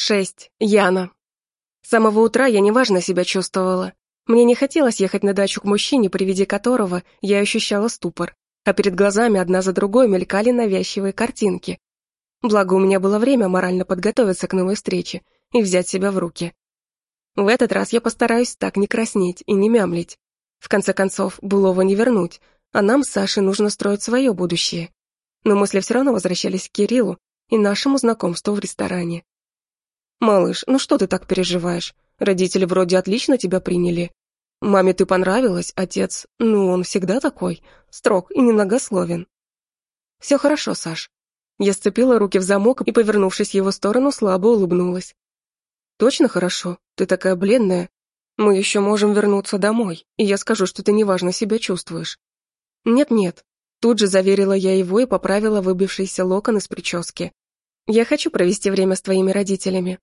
Шесть. Яна. С самого утра я неважно себя чувствовала. Мне не хотелось ехать на дачу к мужчине, при виде которого я ощущала ступор, а перед глазами одна за другой мелькали навязчивые картинки. Благо, у меня было время морально подготовиться к новой встрече и взять себя в руки. В этот раз я постараюсь так не краснеть и не мямлить. В конце концов, былого не вернуть, а нам с Сашей нужно строить свое будущее. Но мысли все равно возвращались к Кириллу и нашему знакомству в ресторане. «Малыш, ну что ты так переживаешь? Родители вроде отлично тебя приняли. Маме ты понравилась, отец, ну, он всегда такой, строг и немногословен». «Все хорошо, Саш». Я сцепила руки в замок и, повернувшись в его сторону, слабо улыбнулась. «Точно хорошо? Ты такая бледная. Мы еще можем вернуться домой, и я скажу, что ты неважно себя чувствуешь». «Нет-нет», тут же заверила я его и поправила выбившийся локон из прически. «Я хочу провести время с твоими родителями.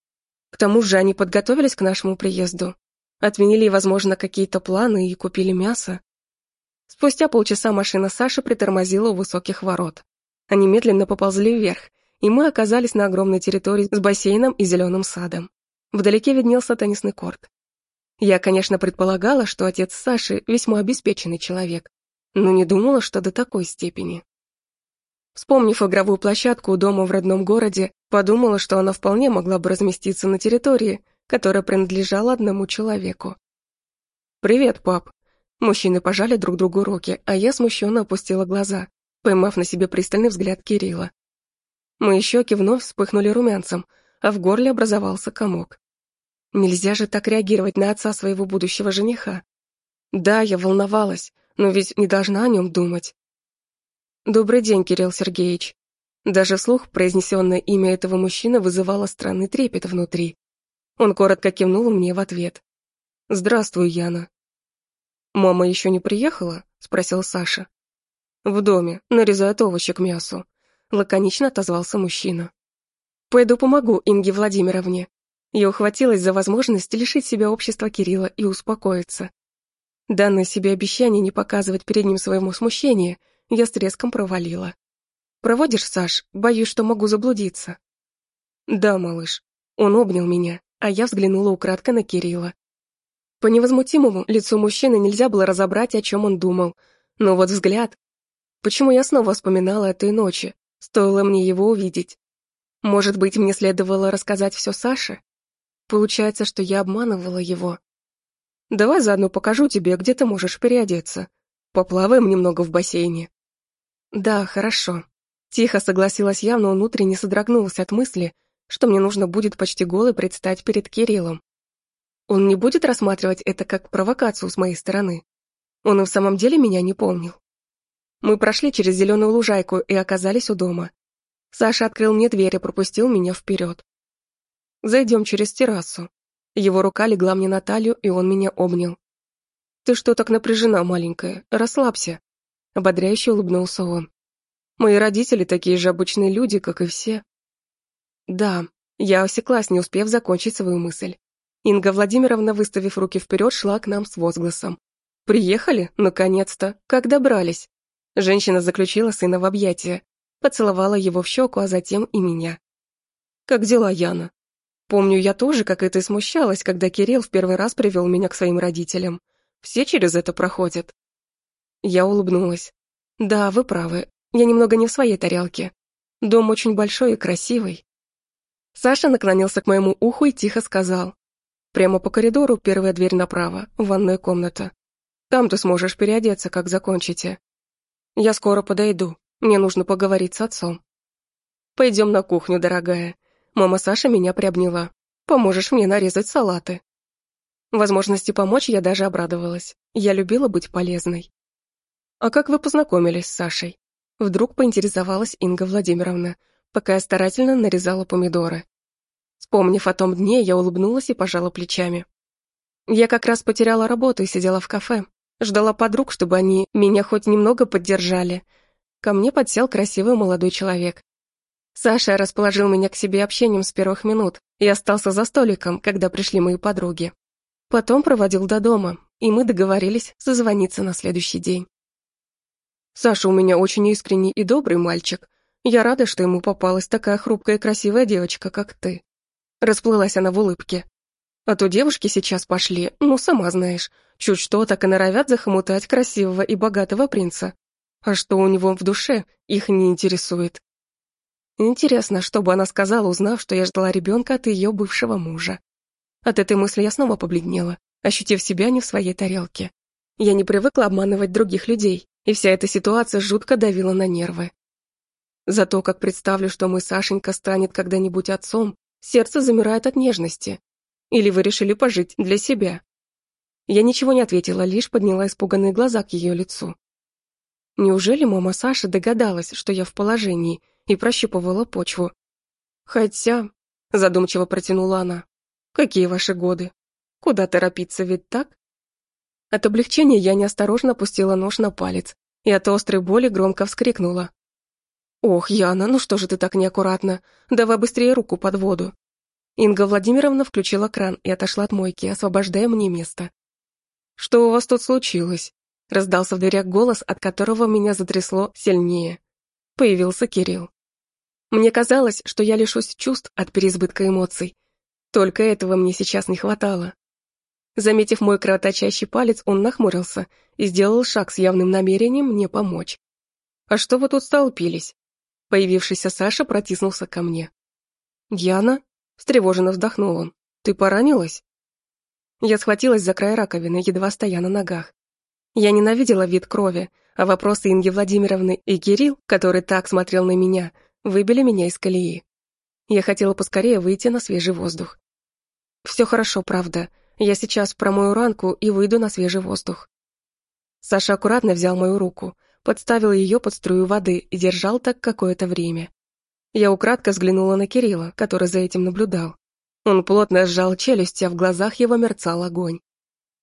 К тому же они подготовились к нашему приезду. Отменили, возможно, какие-то планы и купили мясо. Спустя полчаса машина Саши притормозила у высоких ворот. Они медленно поползли вверх, и мы оказались на огромной территории с бассейном и зеленым садом. Вдалеке виднелся теннисный корт. Я, конечно, предполагала, что отец Саши весьма обеспеченный человек, но не думала, что до такой степени. Вспомнив игровую площадку у дома в родном городе, подумала, что она вполне могла бы разместиться на территории, которая принадлежала одному человеку. «Привет, пап». Мужчины пожали друг другу руки, а я смущенно опустила глаза, поймав на себе пристальный взгляд Кирилла. Мои щеки вновь вспыхнули румянцем, а в горле образовался комок. Нельзя же так реагировать на отца своего будущего жениха. Да, я волновалась, но ведь не должна о нем думать. «Добрый день, Кирилл Сергеевич». Даже слух произнесенное имя этого мужчины вызывало странный трепет внутри. Он коротко кивнул мне в ответ. «Здравствуй, Яна». «Мама еще не приехала?» — спросил Саша. «В доме, нарезает овощи к мясу», — лаконично отозвался мужчина. «Пойду помогу Инге Владимировне». Я ухватилась за возможность лишить себя общества Кирилла и успокоиться. Данное себе обещание не показывать перед ним своему смущения — я с треском провалила. «Проводишь, Саш? Боюсь, что могу заблудиться». «Да, малыш». Он обнял меня, а я взглянула украдкой на Кирилла. По невозмутимому лицу мужчины нельзя было разобрать, о чем он думал. Но вот взгляд... Почему я снова вспоминала этой ночи? Стоило мне его увидеть. Может быть, мне следовало рассказать все Саше? Получается, что я обманывала его. Давай заодно покажу тебе, где ты можешь переодеться. Поплаваем немного в бассейне. «Да, хорошо». Тихо согласилась я, но внутренне содрогнулась от мысли, что мне нужно будет почти голой предстать перед Кириллом. Он не будет рассматривать это как провокацию с моей стороны. Он и в самом деле меня не помнил. Мы прошли через зеленую лужайку и оказались у дома. Саша открыл мне дверь и пропустил меня вперед. «Зайдем через террасу». Его рука легла мне на талию, и он меня обнял. «Ты что так напряжена, маленькая? Расслабься». Ободряюще улыбнулся он. Мои родители такие же обычные люди, как и все. Да, я осеклась, не успев закончить свою мысль. Инга Владимировна, выставив руки вперед, шла к нам с возгласом. «Приехали? Наконец-то! Как добрались?» Женщина заключила сына в объятия, поцеловала его в щеку, а затем и меня. «Как дела, Яна?» Помню, я тоже, как это и смущалась, когда Кирилл в первый раз привел меня к своим родителям. Все через это проходят. Я улыбнулась. «Да, вы правы. Я немного не в своей тарелке. Дом очень большой и красивый». Саша наклонился к моему уху и тихо сказал. «Прямо по коридору первая дверь направо, ванная комната. Там ты сможешь переодеться, как закончите. Я скоро подойду. Мне нужно поговорить с отцом». «Пойдем на кухню, дорогая». Мама Саша меня приобняла. «Поможешь мне нарезать салаты». Возможности помочь я даже обрадовалась. Я любила быть полезной. «А как вы познакомились с Сашей?» Вдруг поинтересовалась Инга Владимировна, пока я старательно нарезала помидоры. Вспомнив о том дне, я улыбнулась и пожала плечами. Я как раз потеряла работу и сидела в кафе. Ждала подруг, чтобы они меня хоть немного поддержали. Ко мне подсел красивый молодой человек. Саша расположил меня к себе общением с первых минут и остался за столиком, когда пришли мои подруги. Потом проводил до дома, и мы договорились созвониться на следующий день. Саша у меня очень искренний и добрый мальчик. Я рада, что ему попалась такая хрупкая и красивая девочка, как ты. Расплылась она в улыбке. А то девушки сейчас пошли, ну, сама знаешь, чуть что, так и норовят захомутать красивого и богатого принца. А что у него в душе, их не интересует. Интересно, что бы она сказала, узнав, что я ждала ребенка от ее бывшего мужа. От этой мысли я снова побледнела, ощутив себя не в своей тарелке. Я не привыкла обманывать других людей, и вся эта ситуация жутко давила на нервы. Зато, как представлю, что мой Сашенька станет когда-нибудь отцом, сердце замирает от нежности. Или вы решили пожить для себя? Я ничего не ответила, лишь подняла испуганные глаза к ее лицу. Неужели мама Саши догадалась, что я в положении, и прощупывала почву? Хотя, задумчиво протянула она, какие ваши годы? Куда торопиться, ведь так? От облегчения я неосторожно опустила нож на палец и от острой боли громко вскрикнула. «Ох, Яна, ну что же ты так неаккуратно? Давай быстрее руку под воду». Инга Владимировна включила кран и отошла от мойки, освобождая мне место. «Что у вас тут случилось?» Раздался в дверях голос, от которого меня затрясло сильнее. Появился Кирилл. Мне казалось, что я лишусь чувств от переизбытка эмоций. Только этого мне сейчас не хватало. Заметив мой кровоточащий палец, он нахмурился и сделал шаг с явным намерением мне помочь. «А что вы тут столпились?» Появившийся Саша протиснулся ко мне. «Яна?» — встревоженно вздохнул он. «Ты поранилась?» Я схватилась за край раковины, едва стоя на ногах. Я ненавидела вид крови, а вопросы Инги Владимировны и Кирилл, который так смотрел на меня, выбили меня из колеи. Я хотела поскорее выйти на свежий воздух. «Все хорошо, правда. Я сейчас промою ранку и выйду на свежий воздух». Саша аккуратно взял мою руку, подставил ее под струю воды и держал так какое-то время. Я украдко взглянула на Кирилла, который за этим наблюдал. Он плотно сжал челюсти, а в глазах его мерцал огонь.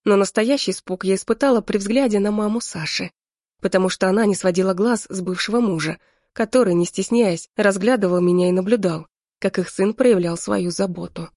Но настоящий испуг я испытала при взгляде на маму Саши, потому что она не сводила глаз с бывшего мужа, который, не стесняясь, разглядывал меня и наблюдал, как их сын проявлял свою заботу.